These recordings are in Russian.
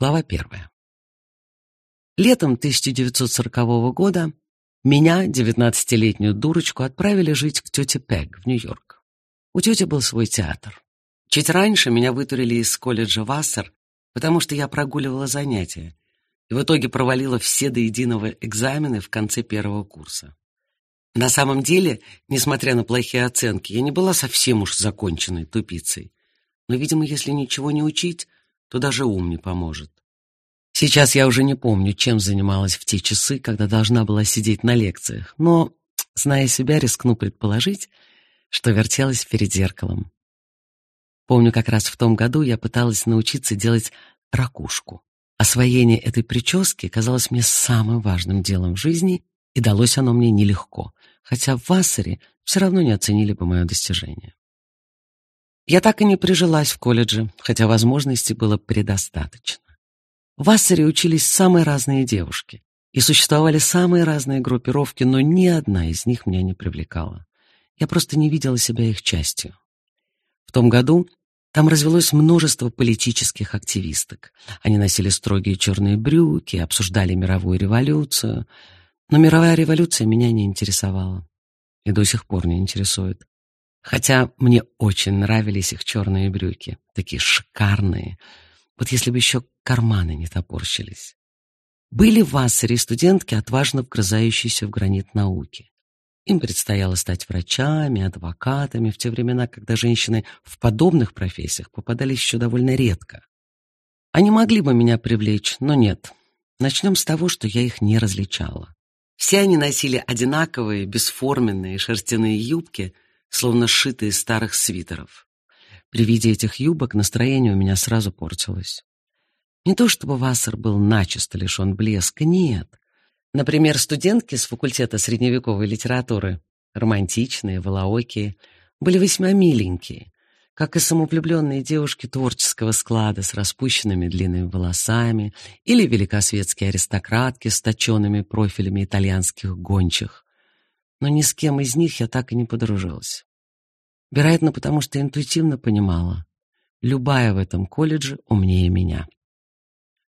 Глава первая. Летом 1940 года меня, девятнадцатилетнюю дурочку, отправили жить к тете Пег в Нью-Йорк. У тети был свой театр. Чуть раньше меня вытурили из колледжа Вассер, потому что я прогуливала занятия, и в итоге провалила все до единого экзамены в конце первого курса. На самом деле, несмотря на плохие оценки, я не была совсем уж законченной тупицей. Но, видимо, если ничего не учить, то даже ум не поможет. Сейчас я уже не помню, чем занималась в те часы, когда должна была сидеть на лекциях, но, зная себя, рискну предположить, что вертелась перед зеркалом. Помню, как раз в том году я пыталась научиться делать ракушку. Освоение этой прически казалось мне самым важным делом в жизни, и далось оно мне нелегко, хотя в Вассере все равно не оценили бы мое достижение. Я так и не прижилась в колледже, хотя возможностей было предостаточно. В Ассере учились самые разные девушки, и существовали самые разные группировки, но ни одна из них меня не привлекала. Я просто не видела себя их частью. В том году там развелось множество политических активисток. Они носили строгие черные брюки, обсуждали мировую революцию. Но мировая революция меня не интересовала. И до сих пор не интересует. Хотя мне очень нравились их черные брюки, такие шикарные. Вот если бы еще карманы не топорщились. Были в Вассере студентки, отважно вгрызающиеся в гранит науки. Им предстояло стать врачами, адвокатами в те времена, когда женщины в подобных профессиях попадались еще довольно редко. Они могли бы меня привлечь, но нет. Начнем с того, что я их не различала. Все они носили одинаковые, бесформенные шерстяные юбки — словно сшитые из старых свитеров. При виде этих юбок настроение у меня сразу портилось. Не то чтобы Вассер был начисто лишен блеска, нет. Например, студентки с факультета средневековой литературы, романтичные, волоокие, были весьма миленькие, как и самовлюбленные девушки творческого склада с распущенными длинными волосами или великосветские аристократки с точенными профилями итальянских гончих но ни с кем из них я так и не подружилась. Вероятно, потому что интуитивно понимала, любая в этом колледже умнее меня.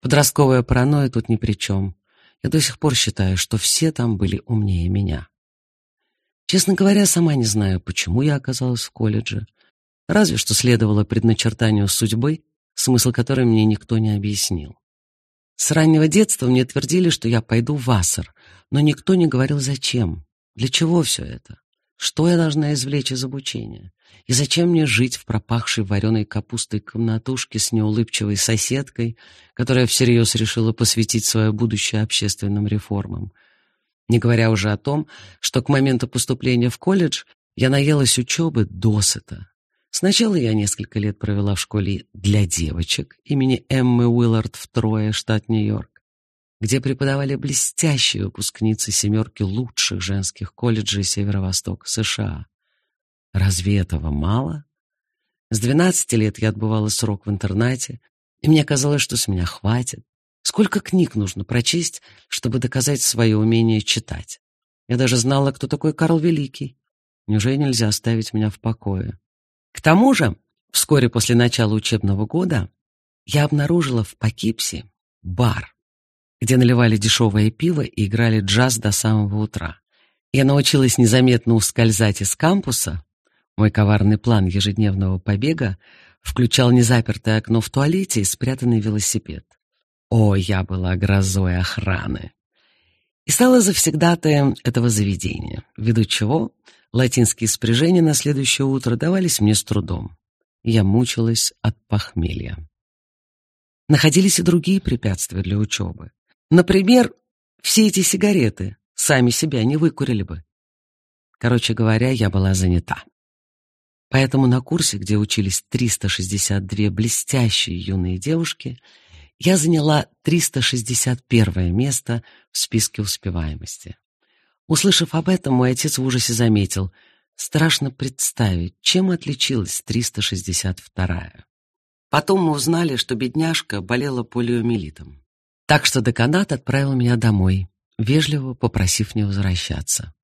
Подростковая паранойя тут ни при чем. Я до сих пор считаю, что все там были умнее меня. Честно говоря, сама не знаю, почему я оказалась в колледже. Разве что следовало предначертанию судьбы, смысл которой мне никто не объяснил. С раннего детства мне твердили, что я пойду в Ассер, но никто не говорил зачем. Для чего все это? Что я должна извлечь из обучения? И зачем мне жить в пропахшей вареной капустой комнатушке с неулыбчивой соседкой, которая всерьез решила посвятить свое будущее общественным реформам? Не говоря уже о том, что к моменту поступления в колледж я наелась учебы досыта. Сначала я несколько лет провела в школе для девочек имени Эммы Уиллард в Трое, штат Нью-Йорк где преподавали блестящие выпускницы семерки лучших женских колледжей Северо-Восток США. Разве этого мало? С 12 лет я отбывала срок в интернате, и мне казалось, что с меня хватит. Сколько книг нужно прочесть, чтобы доказать свое умение читать? Я даже знала, кто такой Карл Великий. Неужели нельзя оставить меня в покое? К тому же, вскоре после начала учебного года я обнаружила в Покипсе бар, где наливали дешевое пиво и играли джаз до самого утра. Я научилась незаметно ускользать из кампуса. Мой коварный план ежедневного побега включал незапертое окно в туалете и спрятанный велосипед. О, я была грозой охраны. И стала завсегдатаем этого заведения, ввиду чего латинские спряжения на следующее утро давались мне с трудом. Я мучилась от похмелья. Находились и другие препятствия для учебы. Например, все эти сигареты сами себя не выкурили бы. Короче говоря, я была занята. Поэтому на курсе, где учились 362 блестящие юные девушки, я заняла 361 место в списке успеваемости. Услышав об этом, мой отец в ужасе заметил, страшно представить, чем отличилась 362-я. Потом мы узнали, что бедняжка болела полиомиелитом. Так что деканат отправил меня домой, вежливо попросив не возвращаться.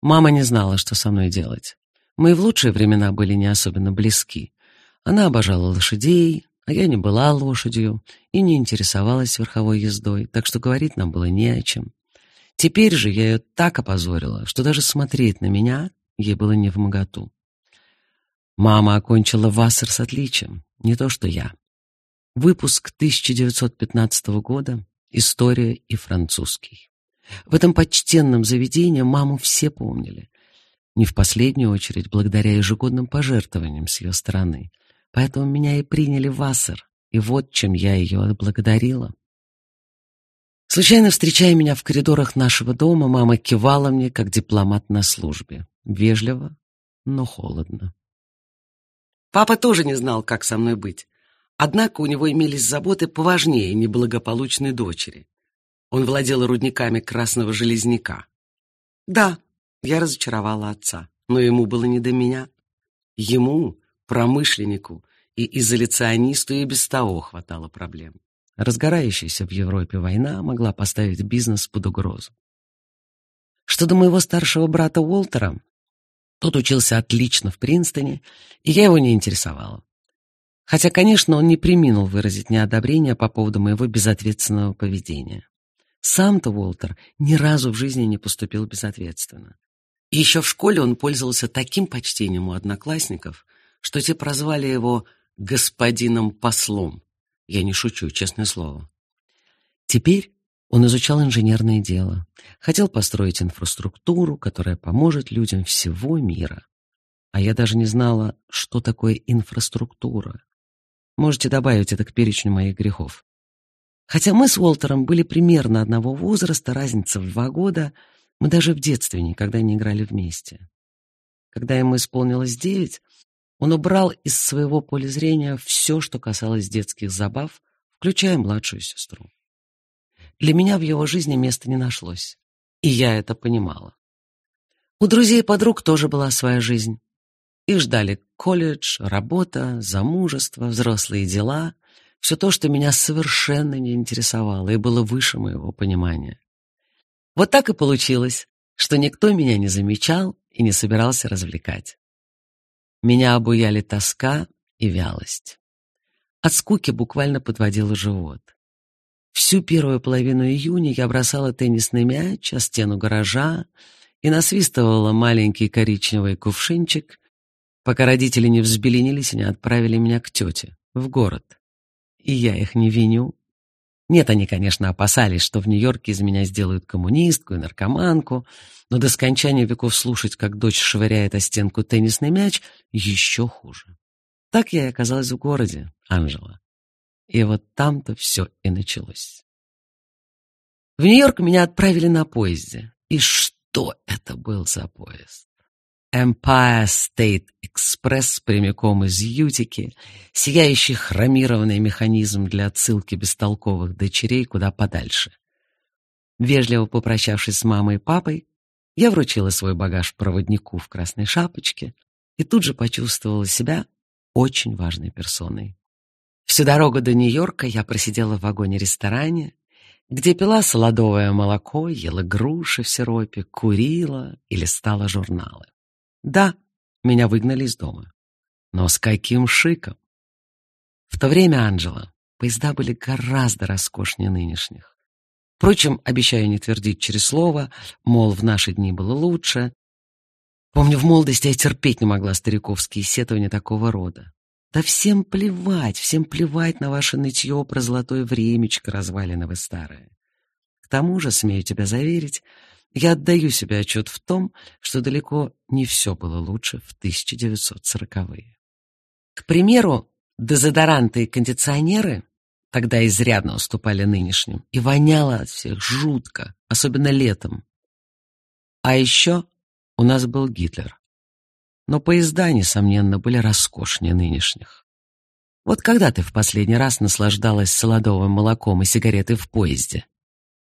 Мама не знала, что со мной делать. Мы в лучшие времена были не особенно близки. Она обожала лошадей, А я не была лошадью и не интересовалась верховой ездой, так что говорить нам было не о чем. Теперь же я ее так опозорила, что даже смотреть на меня ей было не в моготу. Мама окончила Вассер с отличием, не то что я. Выпуск 1915 года, история и французский. В этом почтенном заведении маму все помнили. Не в последнюю очередь благодаря ежегодным пожертвованиям с ее стороны. Поэтому меня и приняли в Вассер, и вот чем я ее отблагодарила. Случайно встречая меня в коридорах нашего дома, мама кивала мне, как дипломат на службе. Вежливо, но холодно. Папа тоже не знал, как со мной быть. Однако у него имелись заботы поважнее неблагополучной дочери. Он владел рудниками красного железняка. Да, я разочаровала отца, но ему было не до меня. Ему, промышленнику и изоляционисту, и без того хватало проблем. Разгорающаяся в Европе война могла поставить бизнес под угрозу. Что до моего старшего брата Уолтера, тот учился отлично в Принстоне, и я его не интересовала. Хотя, конечно, он не преминул выразить неодобрение по поводу моего безответственного поведения. Сам-то Уолтер ни разу в жизни не поступил безответственно. Еще в школе он пользовался таким почтением у одноклассников, что те прозвали его «господином послом». Я не шучу, честное слово. Теперь он изучал инженерное дело, хотел построить инфраструктуру, которая поможет людям всего мира. А я даже не знала, что такое инфраструктура. Можете добавить это к перечню моих грехов. Хотя мы с Уолтером были примерно одного возраста, разница в два года, мы даже в детстве никогда не играли вместе. Когда ему исполнилось девять, он убрал из своего поля зрения все, что касалось детских забав, включая младшую сестру. Для меня в его жизни места не нашлось. И я это понимала. У друзей и подруг тоже была своя жизнь. Их ждали колледж, работа, замужество, взрослые дела. Все то, что меня совершенно не интересовало и было выше моего понимания. Вот так и получилось, что никто меня не замечал и не собирался развлекать. Меня обуяли тоска и вялость. От скуки буквально подводила живот. Всю первую половину июня я бросала теннисный мяч о стену гаража и насвистывала маленький коричневый кувшинчик, пока родители не взбеленились и не отправили меня к тете, в город. И я их не виню. Нет, они, конечно, опасались, что в Нью-Йорке из меня сделают коммунистку и наркоманку, но до скончания веков слушать, как дочь швыряет о стенку теннисный мяч, еще хуже. Так я и оказалась в городе, Анжела. И вот там-то все и началось. В Нью-Йорк меня отправили на поезде. И что это был за поезд? Empire State Express прямиком из Ютики, сияющий хромированный механизм для отсылки бестолковых дочерей куда подальше. Вежливо попрощавшись с мамой и папой, я вручила свой багаж проводнику в красной шапочке и тут же почувствовала себя очень важной персоной. Всю дорогу до Нью-Йорка я просидела в вагоне-ресторане, где пила солодовое молоко, ела груши в сиропе, курила и листала журналы. Да, меня выгнали из дома. Но с каким шиком! В то время, Анжела, поезда были гораздо роскошнее нынешних. Впрочем, обещаю не твердить через слово, мол, в наши дни было лучше. Помню, в молодости я терпеть не могла стариковские сетования такого рода. Да всем плевать, всем плевать на ваше нытье про золотое времечко, развалины вы старые. К тому же, смею тебя заверить, я отдаю себе отчет в том, что далеко не все было лучше в 1940-е. К примеру, дезодоранты и кондиционеры тогда изрядно уступали нынешним, и воняло от всех жутко, особенно летом. А еще у нас был Гитлер но поезда, несомненно, были роскошнее нынешних. Вот когда ты в последний раз наслаждалась солодовым молоком и сигаретой в поезде?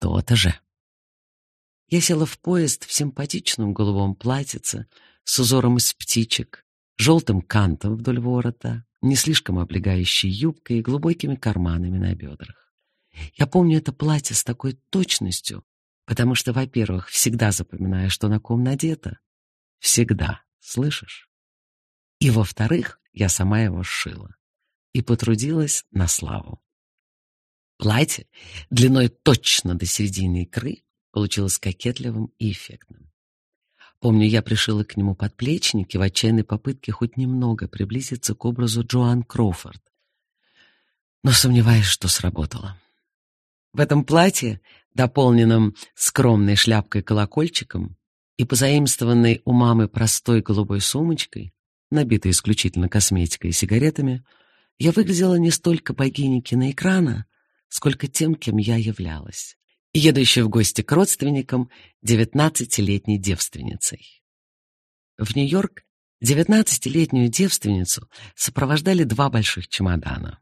То-то же. Я села в поезд в симпатичном голубом платьице с узором из птичек, желтым кантом вдоль ворота, не слишком облегающей юбкой и глубокими карманами на бедрах. Я помню это платье с такой точностью, потому что, во-первых, всегда запоминаю, что на ком надето. Всегда. Слышишь? И, во-вторых, я сама его сшила. и потрудилась на славу. Платье длиной точно до середины икры получилось кокетливым и эффектным. Помню, я пришила к нему подплечники в отчаянной попытке хоть немного приблизиться к образу Джоан Кроуфорд. Но сомневаюсь, что сработало. В этом платье, дополненном скромной шляпкой-колокольчиком и позаимствованной у мамы простой голубой сумочкой, набитой исключительно косметикой и сигаретами, я выглядела не столько богиней киноэкрана, сколько тем, кем я являлась, едущей в гости к родственникам девятнадцатилетней девственницей. В Нью-Йорк девятнадцатилетнюю девственницу сопровождали два больших чемодана.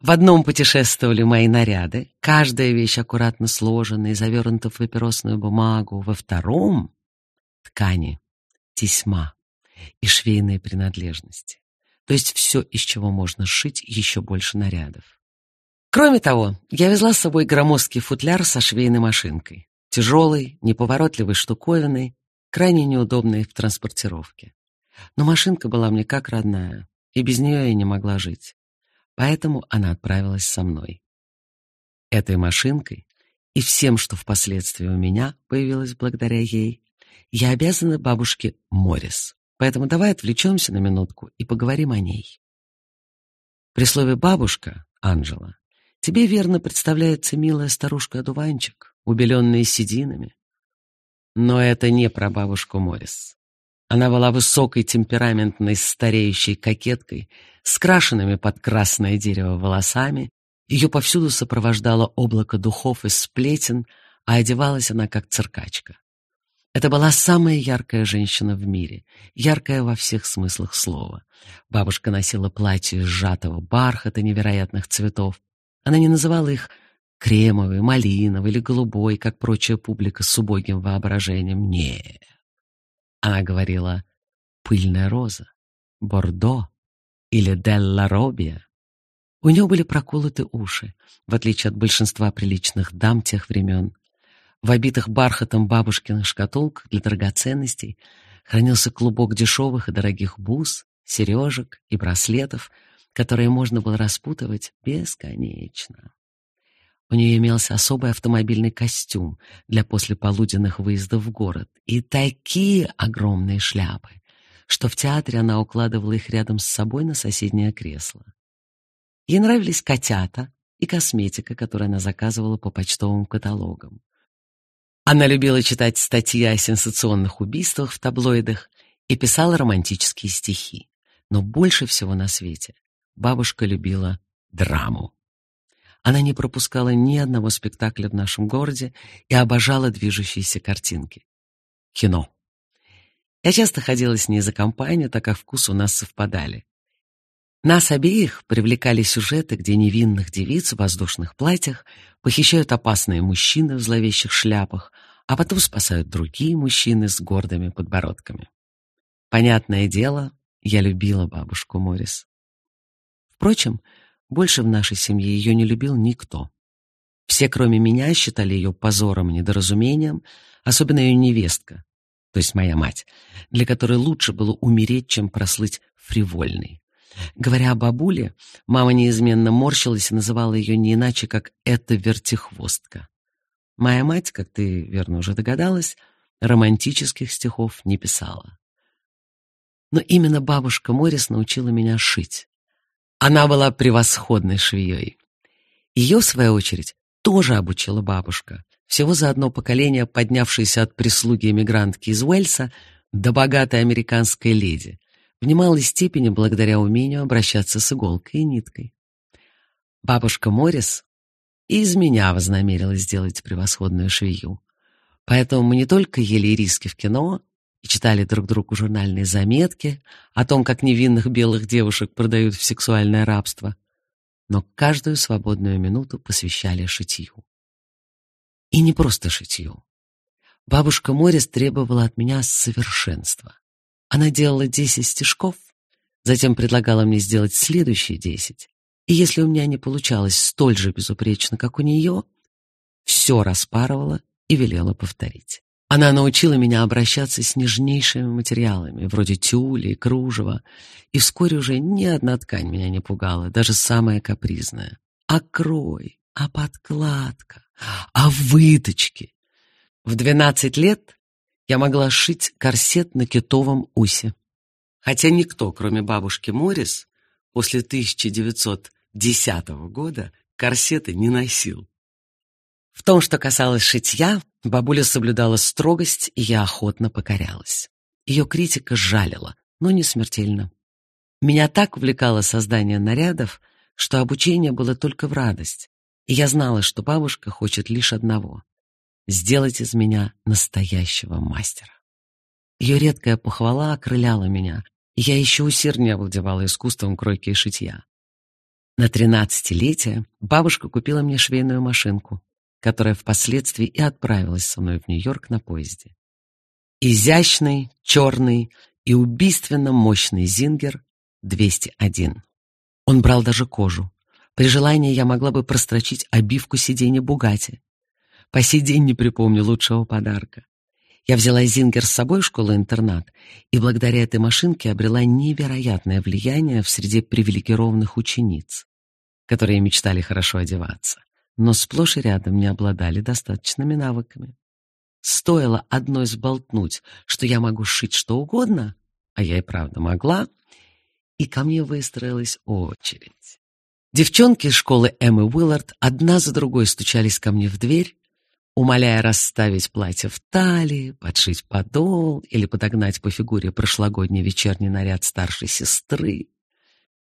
В одном путешествовали мои наряды, каждая вещь аккуратно сложена и завернута в папиросную бумагу. Во втором — ткани, тесьма и швейные принадлежности. То есть все, из чего можно сшить еще больше нарядов. Кроме того, я везла с собой громоздкий футляр со швейной машинкой. Тяжелой, неповоротливой штуковиной, крайне неудобной в транспортировке. Но машинка была мне как родная, и без нее я не могла жить. Поэтому она отправилась со мной. Этой машинкой и всем, что впоследствии у меня появилось благодаря ей, я обязана бабушке Морис. Поэтому давай отвлечемся на минутку и поговорим о ней. При слове «бабушка» Анжела Тебе верно представляется милая старушка-одуванчик, убеленная сединами. Но это не про бабушку Морис. Она была высокой, темпераментной, стареющей кокеткой, с крашенными под красное дерево волосами. Ее повсюду сопровождало облако духов и сплетен, а одевалась она как циркачка. Это была самая яркая женщина в мире, яркая во всех смыслах слова. Бабушка носила платье из сжатого бархата невероятных цветов, она не называла их кремовый, малиновый или голубой, как прочая публика с убогим воображением. Нет. Она говорила «пыльная роза», «бордо» или «делла робия». У нее были проколоты уши, в отличие от большинства приличных дам тех времен. В обитых бархатом бабушкиных шкатулках для драгоценностей хранился клубок дешевых и дорогих бус, сережек и браслетов — которые можно было распутывать бесконечно. У нее имелся особый автомобильный костюм для послеполуденных выездов в город и такие огромные шляпы, что в театре она укладывала их рядом с собой на соседнее кресло. Ей нравились котята и косметика, которую она заказывала по почтовым каталогам. Она любила читать статьи о сенсационных убийствах в таблоидах и писала романтические стихи. Но больше всего на свете бабушка любила драму. Она не пропускала ни одного спектакля в нашем городе и обожала движущиеся картинки. Кино. Я часто ходила с ней за компанию, так как вкус у нас совпадали. Нас обеих привлекали сюжеты, где невинных девиц в воздушных платьях похищают опасные мужчины в зловещих шляпах, а потом спасают другие мужчины с гордыми подбородками. Понятное дело, я любила бабушку Морис. Впрочем, больше в нашей семье ее не любил никто. Все, кроме меня, считали ее позором и недоразумением, особенно ее невестка, то есть моя мать, для которой лучше было умереть, чем прослыть фривольной. Говоря о бабуле, мама неизменно морщилась и называла ее не иначе, как «эта вертихвостка». Моя мать, как ты верно уже догадалась, романтических стихов не писала. Но именно бабушка Морис научила меня шить. Она была превосходной швеей. Ее, в свою очередь, тоже обучила бабушка. Всего за одно поколение поднявшейся от прислуги эмигрантки из Уэльса до богатой американской леди, в немалой степени благодаря умению обращаться с иголкой и ниткой. Бабушка Моррис и из меня вознамерилась сделать превосходную швею. Поэтому мы не только ели риски в кино, и читали друг другу журнальные заметки о том, как невинных белых девушек продают в сексуальное рабство, но каждую свободную минуту посвящали шитью. И не просто шитью. Бабушка Морис требовала от меня совершенства. Она делала десять стежков, затем предлагала мне сделать следующие десять. И если у меня не получалось столь же безупречно, как у нее, все распарывала и велела повторить. Она научила меня обращаться с нежнейшими материалами, вроде тюля и кружева, и вскоре уже ни одна ткань меня не пугала, даже самая капризная. А крой, а подкладка, а выточки. В двенадцать лет я могла сшить корсет на китовом усе. Хотя никто, кроме бабушки Моррис, после 1910 года корсеты не носил. В том, что касалось шитья, бабуля соблюдала строгость, и я охотно покорялась. Ее критика жалила, но не смертельно. Меня так увлекало создание нарядов, что обучение было только в радость, и я знала, что бабушка хочет лишь одного — сделать из меня настоящего мастера. Ее редкая похвала окрыляла меня, и я еще усерднее овладевала искусством кройки и шитья. На тринадцатилетие бабушка купила мне швейную машинку, которая впоследствии и отправилась со мной в Нью-Йорк на поезде. Изящный, черный и убийственно мощный Зингер 201. Он брал даже кожу. При желании я могла бы прострочить обивку сиденья Бугати. По сей день не припомню лучшего подарка. Я взяла Зингер с собой в школу-интернат, и благодаря этой машинке обрела невероятное влияние в среде привилегированных учениц, которые мечтали хорошо одеваться но сплошь и рядом не обладали достаточными навыками. Стоило одной сболтнуть, что я могу шить что угодно, а я и правда могла, и ко мне выстроилась очередь. Девчонки из школы Эммы Уиллард одна за другой стучались ко мне в дверь, умоляя расставить платье в талии, подшить подол или подогнать по фигуре прошлогодний вечерний наряд старшей сестры.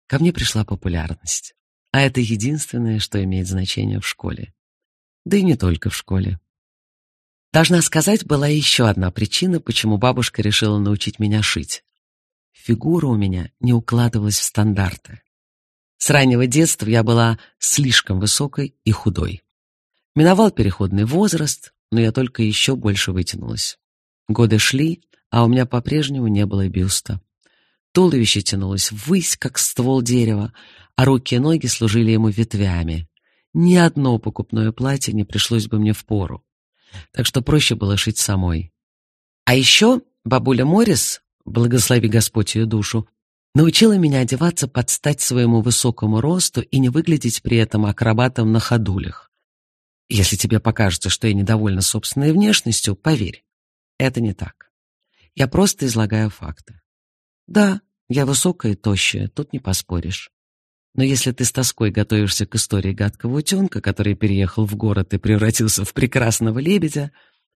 Ко мне пришла популярность. А это единственное, что имеет значение в школе. Да и не только в школе. Должна сказать, была еще одна причина, почему бабушка решила научить меня шить. Фигура у меня не укладывалась в стандарты. С раннего детства я была слишком высокой и худой. Миновал переходный возраст, но я только еще больше вытянулась. Годы шли, а у меня по-прежнему не было бюста. Туловище тянулось ввысь, как ствол дерева, а руки и ноги служили ему ветвями. Ни одно покупное платье не пришлось бы мне впору. Так что проще было шить самой. А еще бабуля Морис, благослови Господь ее душу, научила меня одеваться под стать своему высокому росту и не выглядеть при этом акробатом на ходулях. Если тебе покажется, что я недовольна собственной внешностью, поверь, это не так. Я просто излагаю факты. Да, я высокая и тощая, тут не поспоришь. Но если ты с тоской готовишься к истории гадкого утенка, который переехал в город и превратился в прекрасного лебедя,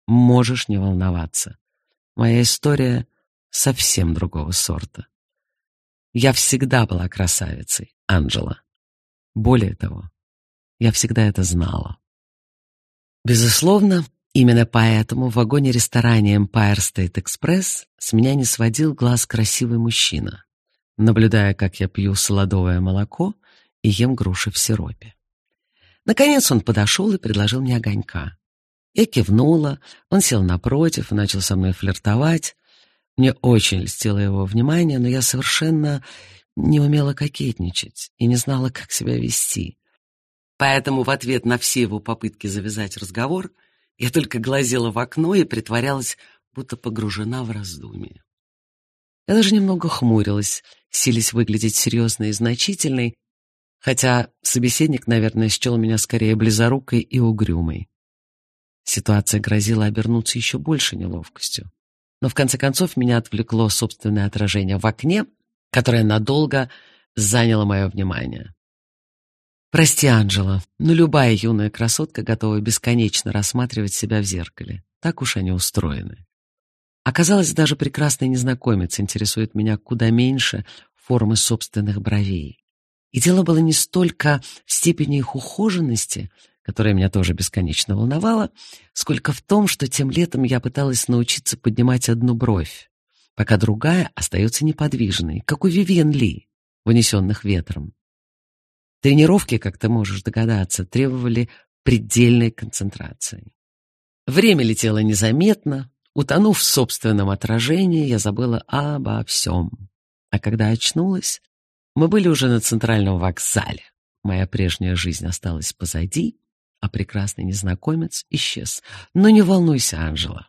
можешь не волноваться. Моя история совсем другого сорта. Я всегда была красавицей, Анжела. Более того, я всегда это знала. Безусловно, именно поэтому в вагоне-ресторане Empire State Express с меня не сводил глаз красивый мужчина наблюдая, как я пью солодовое молоко и ем груши в сиропе. Наконец он подошел и предложил мне огонька. Я кивнула, он сел напротив и начал со мной флиртовать. Мне очень льстило его внимание, но я совершенно не умела кокетничать и не знала, как себя вести. Поэтому в ответ на все его попытки завязать разговор я только глазела в окно и притворялась, будто погружена в раздумье. Я даже немного хмурилась, силясь выглядеть серьезной и значительной, хотя собеседник, наверное, счел меня скорее близорукой и угрюмой. Ситуация грозила обернуться еще больше неловкостью. Но в конце концов меня отвлекло собственное отражение в окне, которое надолго заняло мое внимание. Прости, Анжела, но любая юная красотка готова бесконечно рассматривать себя в зеркале. Так уж они устроены. Оказалось, даже прекрасный незнакомец интересует меня куда меньше формы собственных бровей. И дело было не столько в степени их ухоженности, которая меня тоже бесконечно волновала, сколько в том, что тем летом я пыталась научиться поднимать одну бровь, пока другая остается неподвижной, как у Вивьен Ли, вынесенных ветром. Тренировки, как ты можешь догадаться, требовали предельной концентрации. Время летело незаметно, Утонув в собственном отражении, я забыла обо всем. А когда очнулась, мы были уже на центральном вокзале. Моя прежняя жизнь осталась позади, а прекрасный незнакомец исчез. Но не волнуйся, Анжела.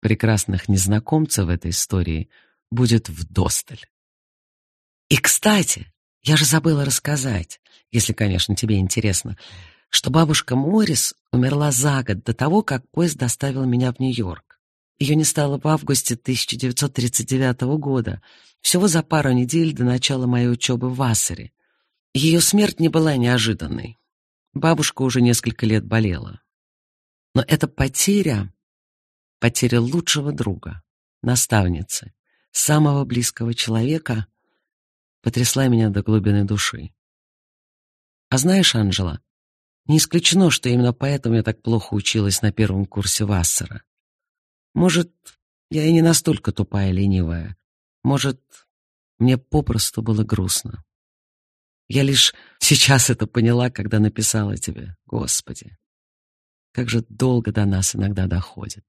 Прекрасных незнакомцев в этой истории будет вдосталь. И, кстати, я же забыла рассказать, если, конечно, тебе интересно, что бабушка Моррис умерла за год до того, как поезд доставил меня в Нью-Йорк. Ее не стало в августе 1939 года, всего за пару недель до начала моей учебы в Вассере. Ее смерть не была неожиданной. Бабушка уже несколько лет болела. Но эта потеря, потеря лучшего друга, наставницы, самого близкого человека, потрясла меня до глубины души. А знаешь, Анжела, не исключено, что именно поэтому я так плохо училась на первом курсе Вассера. Может, я и не настолько тупая и ленивая. Может, мне попросту было грустно. Я лишь сейчас это поняла, когда написала тебе. Господи, как же долго до нас иногда доходит.